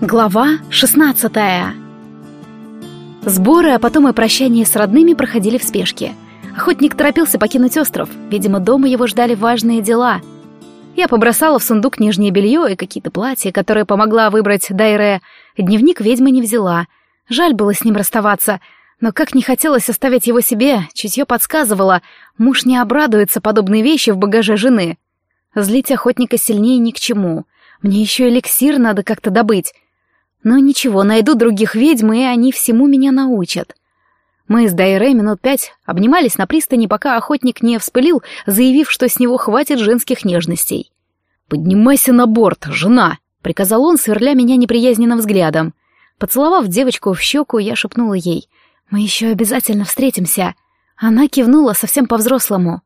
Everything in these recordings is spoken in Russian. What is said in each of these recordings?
Глава 16 Сборы, а потом и прощание с родными проходили в спешке. Охотник торопился покинуть остров. Видимо, дома его ждали важные дела. Я побросала в сундук нижнее белье и какие-то платья, которые помогла выбрать Дайре. Дневник ведьмы не взяла. Жаль было с ним расставаться, но как не хотелось оставить его себе, чутье подсказывало, муж не обрадуется подобной вещи в багаже жены. Злить охотника сильнее ни к чему. Мне еще эликсир надо как-то добыть. Но ничего, найду других ведьм, и они всему меня научат. Мы с Дайре минут пять обнимались на пристани, пока охотник не вспылил, заявив, что с него хватит женских нежностей. «Поднимайся на борт, жена!» — приказал он, сверля меня неприязненным взглядом. Поцеловав девочку в щеку, я шепнула ей. «Мы еще обязательно встретимся». Она кивнула совсем по-взрослому.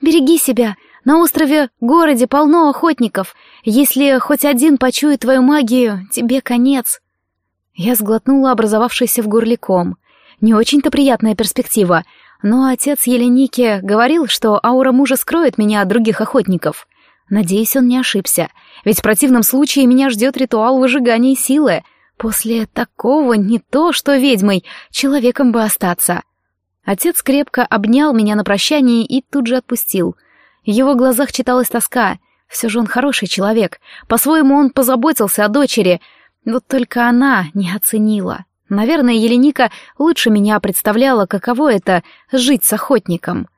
«Береги себя. На острове, городе полно охотников. Если хоть один почует твою магию, тебе конец». Я сглотнула образовавшийся в горле ком. Не очень-то приятная перспектива, но отец Еленики говорил, что аура мужа скроет меня от других охотников. Надеюсь, он не ошибся, ведь в противном случае меня ждет ритуал выжигания силы. После такого не то, что ведьмой, человеком бы остаться. Отец крепко обнял меня на прощание и тут же отпустил. Его глазах читалась тоска. Все же он хороший человек. По-своему он позаботился о дочери. Вот только она не оценила. Наверное, Еленика лучше меня представляла, каково это — жить с охотником.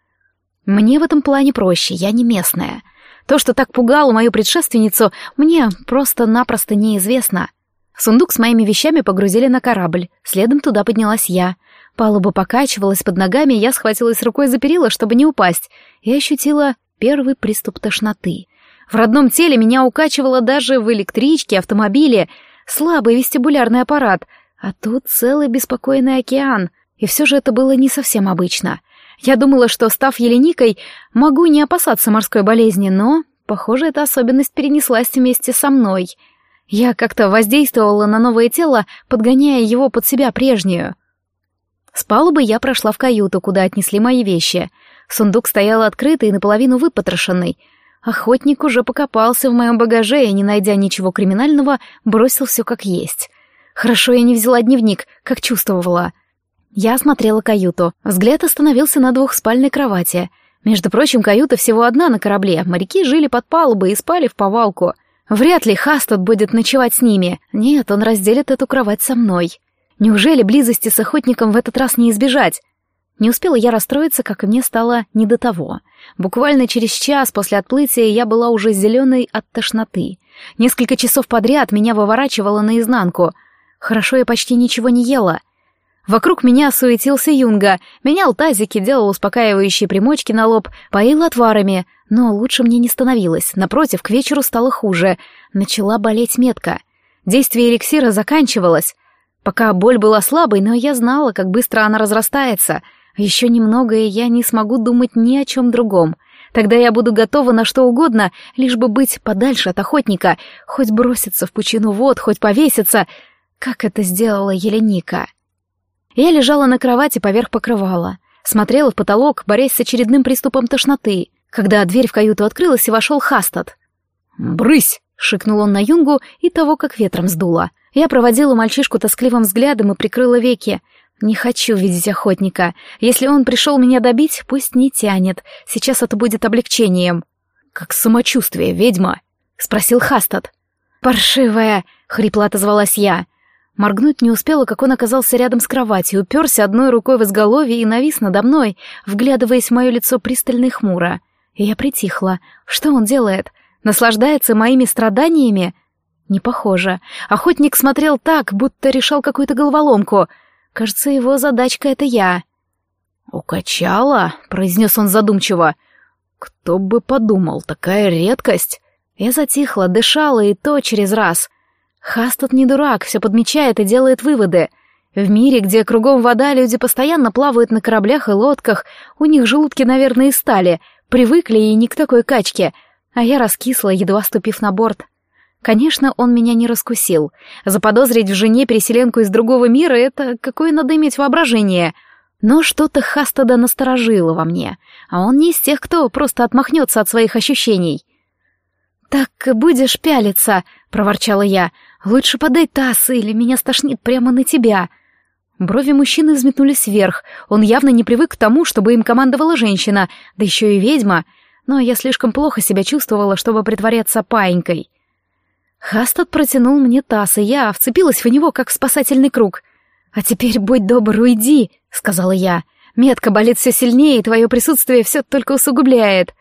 Мне в этом плане проще, я не местная. То, что так пугало мою предшественницу, мне просто-напросто неизвестно. Сундук с моими вещами погрузили на корабль, следом туда поднялась я — Палуба покачивалась под ногами, я схватилась рукой за перила, чтобы не упасть, и ощутила первый приступ тошноты. В родном теле меня укачивало даже в электричке, автомобиле, слабый вестибулярный аппарат, а тут целый беспокойный океан, и все же это было не совсем обычно. Я думала, что, став еленикой, могу не опасаться морской болезни, но, похоже, эта особенность перенеслась вместе со мной. Я как-то воздействовала на новое тело, подгоняя его под себя прежнюю. С палубы я прошла в каюту, куда отнесли мои вещи. Сундук стоял открытый и наполовину выпотрошенный. Охотник уже покопался в моем багаже и, не найдя ничего криминального, бросил все как есть. Хорошо я не взяла дневник, как чувствовала. Я осмотрела каюту. Взгляд остановился на двухспальной кровати. Между прочим, каюта всего одна на корабле. Моряки жили под палубой и спали в повалку. Вряд ли Хастад будет ночевать с ними. Нет, он разделит эту кровать со мной. Неужели близости с охотником в этот раз не избежать? Не успела я расстроиться, как мне стало не до того. Буквально через час после отплытия я была уже зеленой от тошноты. Несколько часов подряд меня выворачивало наизнанку. Хорошо я почти ничего не ела. Вокруг меня суетился Юнга, менял тазики, делал успокаивающие примочки на лоб, поил отварами, но лучше мне не становилось. Напротив, к вечеру стало хуже. Начала болеть метка. Действие эликсира заканчивалось. Пока боль была слабой, но я знала, как быстро она разрастается. Еще немного, и я не смогу думать ни о чем другом. Тогда я буду готова на что угодно, лишь бы быть подальше от охотника, хоть броситься в пучину вод, хоть повеситься, как это сделала Еленика. Я лежала на кровати поверх покрывала, смотрела в потолок, борясь с очередным приступом тошноты, когда дверь в каюту открылась и вошел Хастад. «Брысь!» — шикнул он на Юнгу и того, как ветром сдуло. Я проводила мальчишку тоскливым взглядом и прикрыла веки. Не хочу видеть охотника. Если он пришел меня добить, пусть не тянет. Сейчас это будет облегчением. «Как самочувствие, ведьма?» — спросил Хастад. «Паршивая!» — хрипло отозвалась я. Моргнуть не успела, как он оказался рядом с кроватью, уперся одной рукой в изголовье и навис надо мной, вглядываясь в мое лицо пристально и хмуро. И я притихла. Что он делает? Наслаждается моими страданиями? Не похоже. Охотник смотрел так, будто решал какую-то головоломку. Кажется, его задачка — это я. «Укачала?» — произнес он задумчиво. «Кто бы подумал, такая редкость!» Я затихла, дышала, и то через раз. Хастот не дурак, все подмечает и делает выводы. В мире, где кругом вода, люди постоянно плавают на кораблях и лодках, у них желудки, наверное, и стали, привыкли и не к такой качке, а я раскисла, едва ступив на борт. Конечно, он меня не раскусил. Заподозрить в жене переселенку из другого мира — это какое надо иметь воображение. Но что-то Хастада насторожило во мне, а он не из тех, кто просто отмахнется от своих ощущений. «Так будешь пялиться», — проворчала я. «Лучше подай таз, или меня стошнит прямо на тебя». Брови мужчины взметнулись вверх. Он явно не привык к тому, чтобы им командовала женщина, да еще и ведьма. Но я слишком плохо себя чувствовала, чтобы притворяться паинькой. Хастад протянул мне таз, и я вцепилась в него, как в спасательный круг. «А теперь будь добр, уйди», — сказала я. «Метка болит все сильнее, и твое присутствие все только усугубляет».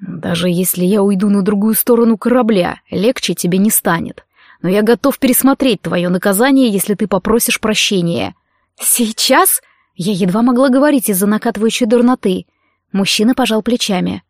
«Даже если я уйду на другую сторону корабля, легче тебе не станет. Но я готов пересмотреть твое наказание, если ты попросишь прощения». «Сейчас?» Я едва могла говорить из-за накатывающей дурноты. Мужчина пожал плечами.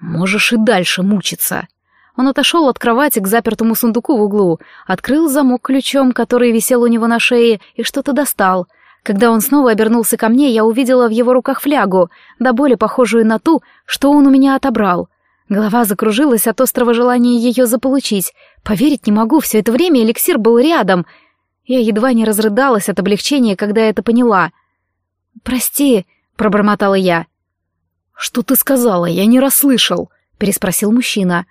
«Можешь и дальше мучиться». Он отошел от кровати к запертому сундуку в углу, открыл замок ключом, который висел у него на шее, и что-то достал. Когда он снова обернулся ко мне, я увидела в его руках флягу, до боли похожую на ту, что он у меня отобрал. Голова закружилась от острого желания ее заполучить. Поверить не могу, все это время эликсир был рядом. Я едва не разрыдалась от облегчения, когда это поняла. «Прости», — пробормотала я. «Что ты сказала? Я не расслышал», — переспросил мужчина.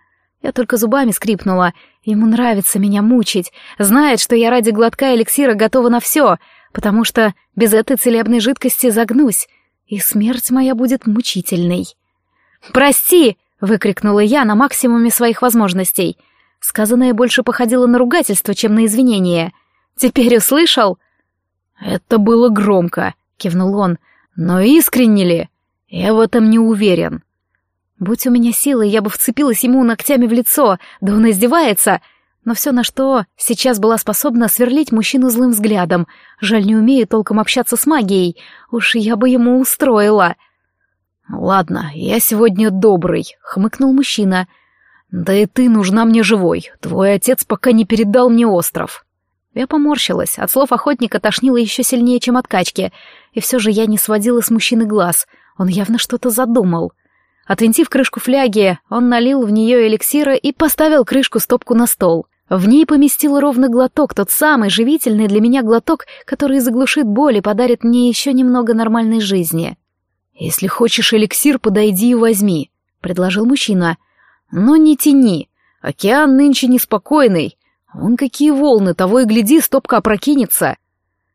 Я только зубами скрипнула. Ему нравится меня мучить. Знает, что я ради глотка эликсира готова на все, потому что без этой целебной жидкости загнусь, и смерть моя будет мучительной. «Прости!» выкрикнула я на максимуме своих возможностей. Сказанное больше походило на ругательство, чем на извинение. «Теперь услышал?» «Это было громко», — кивнул он. «Но искренне ли? Я в этом не уверен». Будь у меня силы, я бы вцепилась ему ногтями в лицо, да он издевается. Но все, на что сейчас была способна сверлить мужчину злым взглядом. Жаль, не умею толком общаться с магией. Уж я бы ему устроила. «Ладно, я сегодня добрый», — хмыкнул мужчина. «Да и ты нужна мне живой. Твой отец пока не передал мне остров». Я поморщилась, от слов охотника тошнило еще сильнее, чем от качки, и все же я не сводила с мужчины глаз, он явно что-то задумал. Отвинтив крышку фляги, он налил в нее эликсира и поставил крышку стопку на стол. В ней поместил ровно глоток, тот самый живительный для меня глоток, который заглушит боль и подарит мне еще немного нормальной жизни. «Если хочешь эликсир, подойди и возьми», — предложил мужчина. «Но не тяни. Океан нынче неспокойный. Вон какие волны, того и гляди, стопка опрокинется».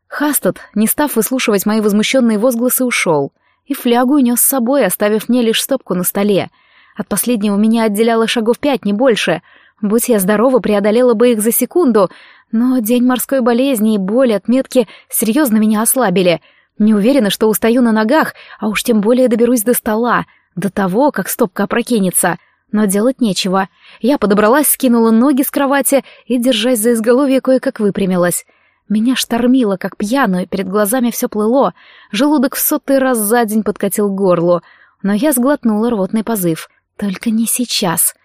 Хастад, не став выслушивать мои возмущенные возгласы, ушел. И флягу унес с собой, оставив мне лишь стопку на столе. От последнего меня отделяло шагов пять, не больше. Будь я здорова, преодолела бы их за секунду, но день морской болезни и боль от метки серьезно меня ослабили — не уверена, что устаю на ногах, а уж тем более доберусь до стола, до того, как стопка опрокинется. Но делать нечего. Я подобралась, скинула ноги с кровати и, держась за изголовье, кое-как выпрямилась. Меня штормило, как пьяную, перед глазами все плыло, желудок в сотый раз за день подкатил к горлу, но я сглотнула рвотный позыв. Только не сейчас.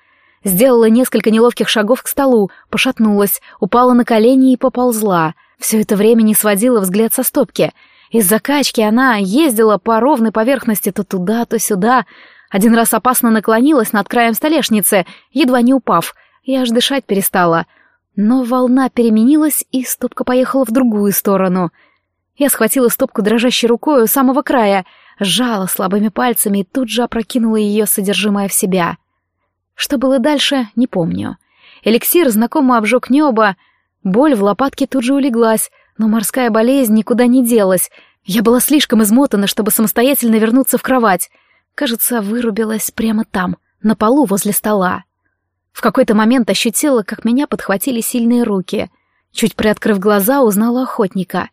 Сделала несколько неловких шагов к столу, пошатнулась, упала на колени и поползла. Все это время не сводила взгляд со стопки — из-за качки она ездила по ровной поверхности то туда, то сюда. Один раз опасно наклонилась над краем столешницы, едва не упав. Я аж дышать перестала. Но волна переменилась, и стопка поехала в другую сторону. Я схватила стопку дрожащей рукой у самого края, сжала слабыми пальцами и тут же опрокинула ее содержимое в себя. Что было дальше, не помню. Эликсир знакомо обжег небо, боль в лопатке тут же улеглась, но морская болезнь никуда не делась. Я была слишком измотана, чтобы самостоятельно вернуться в кровать. Кажется, вырубилась прямо там, на полу возле стола. В какой-то момент ощутила, как меня подхватили сильные руки. Чуть приоткрыв глаза, узнала охотника.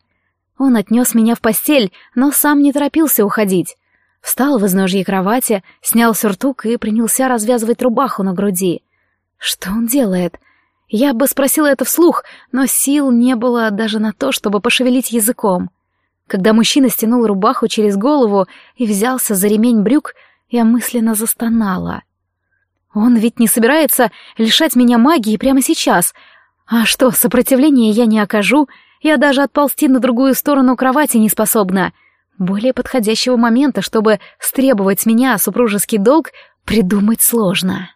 Он отнес меня в постель, но сам не торопился уходить. Встал в изножье кровати, снял сюртук и принялся развязывать рубаху на груди. Что он делает? — я бы спросила это вслух, но сил не было даже на то, чтобы пошевелить языком. Когда мужчина стянул рубаху через голову и взялся за ремень брюк, я мысленно застонала. Он ведь не собирается лишать меня магии прямо сейчас. А что, сопротивления я не окажу, я даже отползти на другую сторону кровати не способна. Более подходящего момента, чтобы стребовать с меня супружеский долг, придумать сложно.